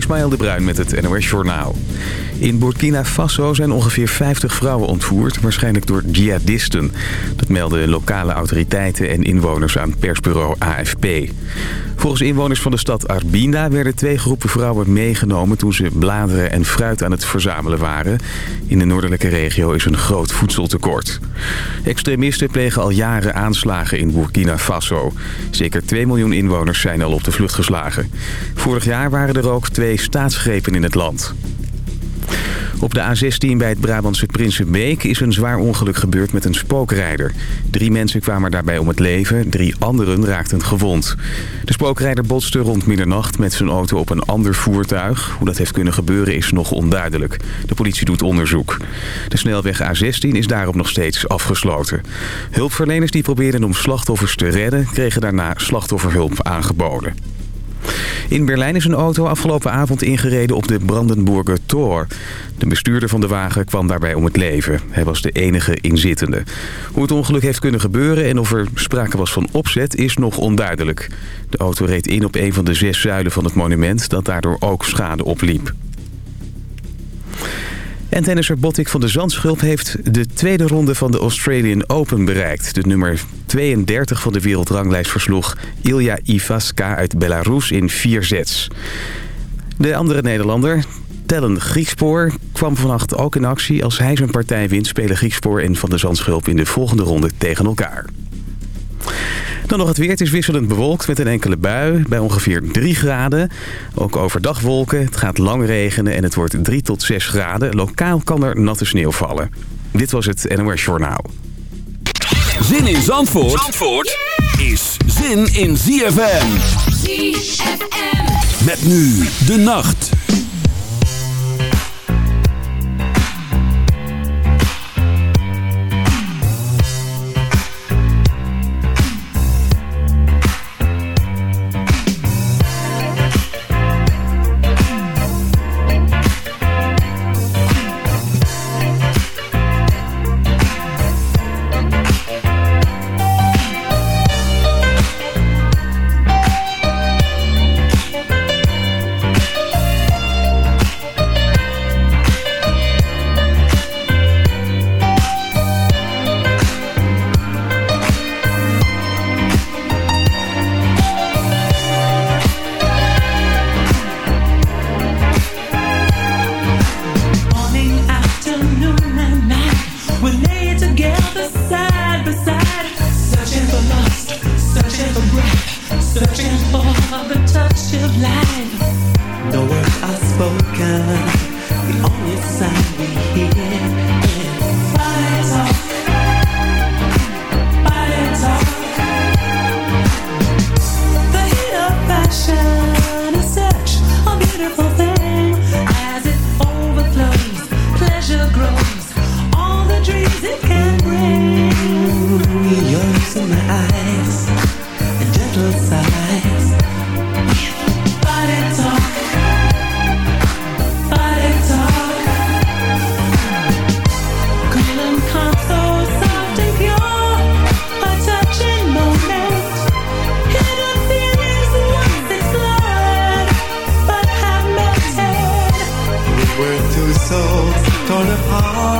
Ismaël de Bruin met het NOS Journaal. In Burkina Faso zijn ongeveer 50 vrouwen ontvoerd, waarschijnlijk door jihadisten. Dat melden lokale autoriteiten en inwoners aan persbureau AFP. Volgens inwoners van de stad Arbina werden twee groepen vrouwen meegenomen... toen ze bladeren en fruit aan het verzamelen waren. In de noordelijke regio is een groot voedseltekort. Extremisten plegen al jaren aanslagen in Burkina Faso. Zeker 2 miljoen inwoners zijn al op de vlucht geslagen. Vorig jaar waren er ook twee staatsgrepen in het land. Op de A16 bij het Brabantse Prinsenbeek is een zwaar ongeluk gebeurd met een spookrijder. Drie mensen kwamen daarbij om het leven, drie anderen raakten gewond. De spookrijder botste rond middernacht met zijn auto op een ander voertuig. Hoe dat heeft kunnen gebeuren is nog onduidelijk. De politie doet onderzoek. De snelweg A16 is daarop nog steeds afgesloten. Hulpverleners die probeerden om slachtoffers te redden... kregen daarna slachtofferhulp aangeboden. In Berlijn is een auto afgelopen avond ingereden op de Brandenburger Tor. De bestuurder van de wagen kwam daarbij om het leven. Hij was de enige inzittende. Hoe het ongeluk heeft kunnen gebeuren en of er sprake was van opzet is nog onduidelijk. De auto reed in op een van de zes zuilen van het monument dat daardoor ook schade opliep. En tennisser Botik van de Zandschulp heeft de tweede ronde van de Australian Open bereikt. De nummer 32 van de wereldranglijst versloeg Ilya Ivaska uit Belarus in vier sets. De andere Nederlander, Tellen Griekspoor, kwam vannacht ook in actie. Als hij zijn partij wint spelen Griekspoor en Van de Zandschulp in de volgende ronde tegen elkaar. Dan nog het weer. Het is wisselend bewolkt met een enkele bui bij ongeveer 3 graden. Ook overdag wolken. Het gaat lang regenen en het wordt 3 tot 6 graden. Lokaal kan er natte sneeuw vallen. Dit was het NOS Journaal. Zin in Zandvoort, Zandvoort is zin in ZFM. ZFM. Met nu de nacht. No words are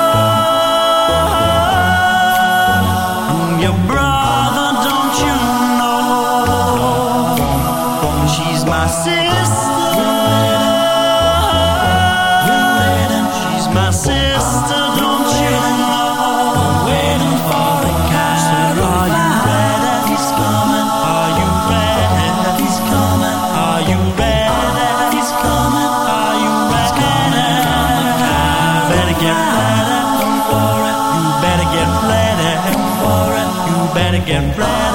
And again, right?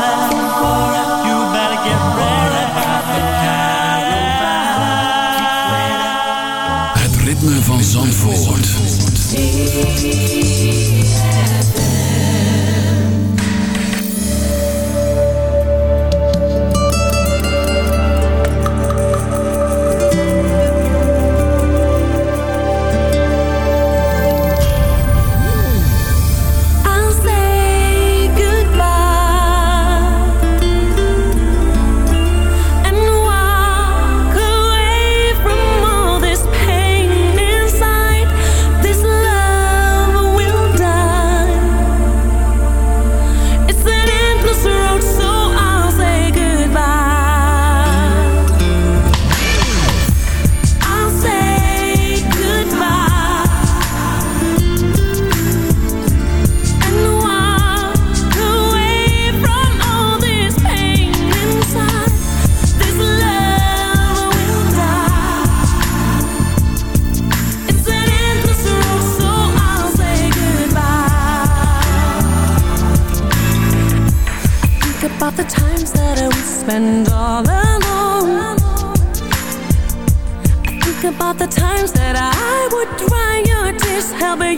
just how big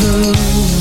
blue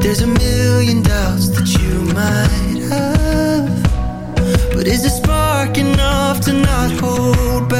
There's a million doubts that you might have But is the spark enough to not hold back?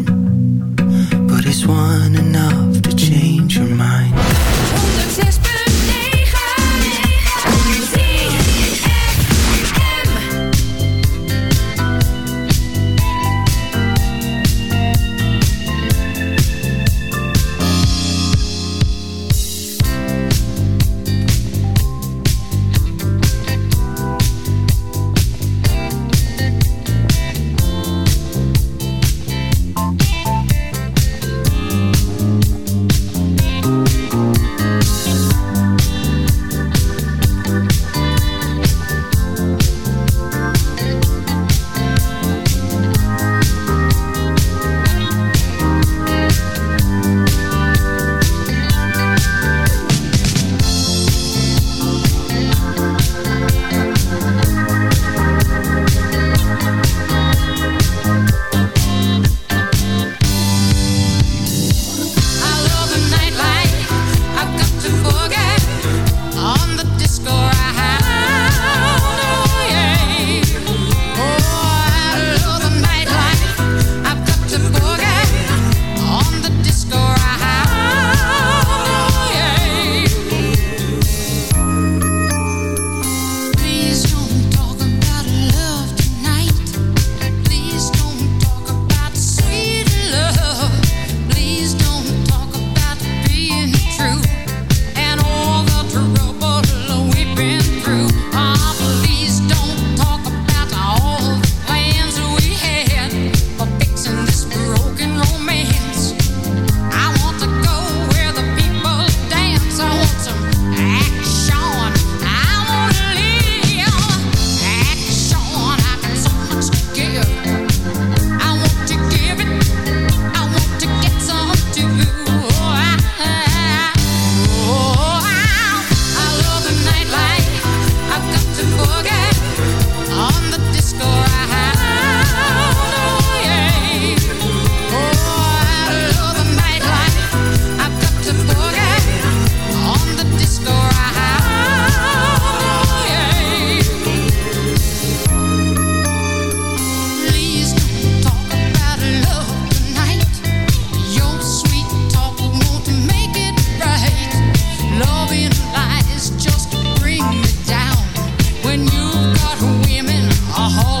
women are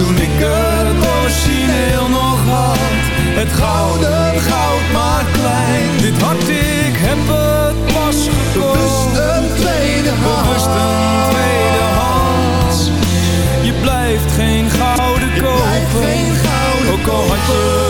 toen ik het origineel nog had, het gouden goud maar klein. Dit hart, ik heb het pas gekocht. Bewust een tweede hand. Bewust een tweede hand. Je blijft geen gouden kopen. Ook al had je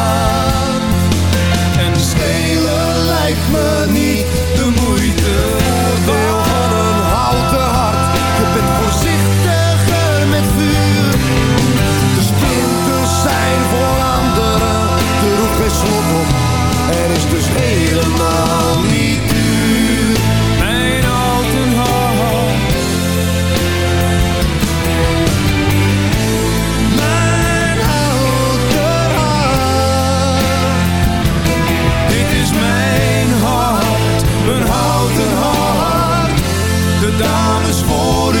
dames voor u.